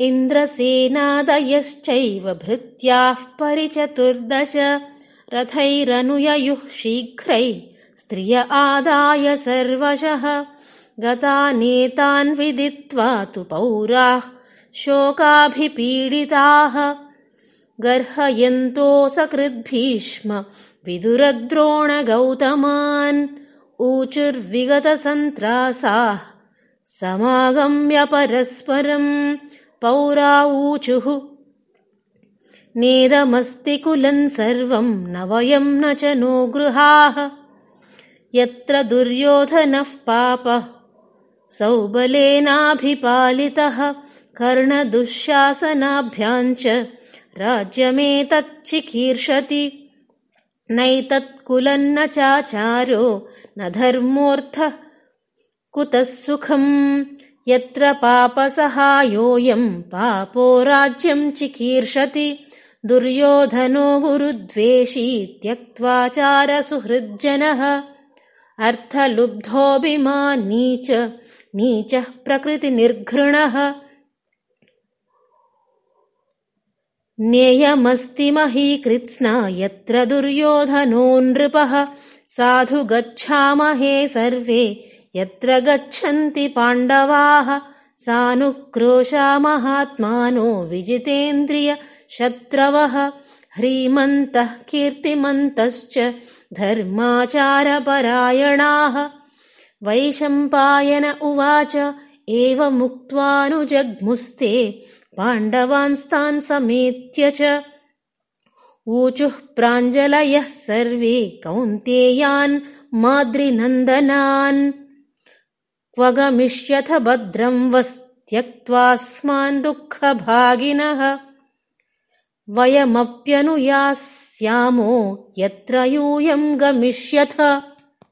इन्द्रसेनादयश्चैव भृत्याः परिचतुर्दश। रथैरनुययुः शीघ्रै स्त्रिय आदाय सर्वशः। गतानेतान् विदित्वा तु पौराः शोकाभिपीडिताः। गर्हयन्तो सकृद्भीष्म विदुरद्रोणगौतमान् ऊचुर्विगतसन्त्रासाः समागम्य परस्परम् पौरा ऊचुः नेदमस्ति कुलम् सर्वम् न वयम् न च नो गृहाः। यत्र दुर्योधनः पापः सौबलेनाभिपालितः। कर्णदुःशासनाभ्याम् च राज्यमेतच्चिकीर्षति नैतत्कुलम् न चाचारो न धर्मोऽर्थः। कुतः सुखम् यत्र पापसहायोऽयम् पापो राज्यम् चिकीर्षति दुर्योधनो गुरुद्वेषी त्यक्त्वाचारसुहृज्जनः। अर्थलुब्धोऽभिमानी च नीचः प्रकृतिनिर्घृणः। ज्ञेयमस्ति महीकृत्स्ना यत्र दुर्योधनो नृपः साधु गच्छामहे सर्वे यत्र गच्छन्ति पाण्डवाः सानुक्रोशा महात्मानो विजितेन्द्रियशत्रवः ह्रीमन्तः कीर्तिमन्तश्च धर्माचारपरायणाः। वैशम्पायन उवाच एवमुक्त्वानुजग्मुस्ते पाण्डवान्स्तान् समेत्य च। ऊचुः प्राञ्जलयः सर्वे कौन्तेयान् माद्रिनन्दनान् क्व गमिष्यथ भद्रम् वस्त्यक्त्वास्मान् दुःखभागिनः। वयमप्यनुयास्यामो यत्र यूयम् गमिष्यथ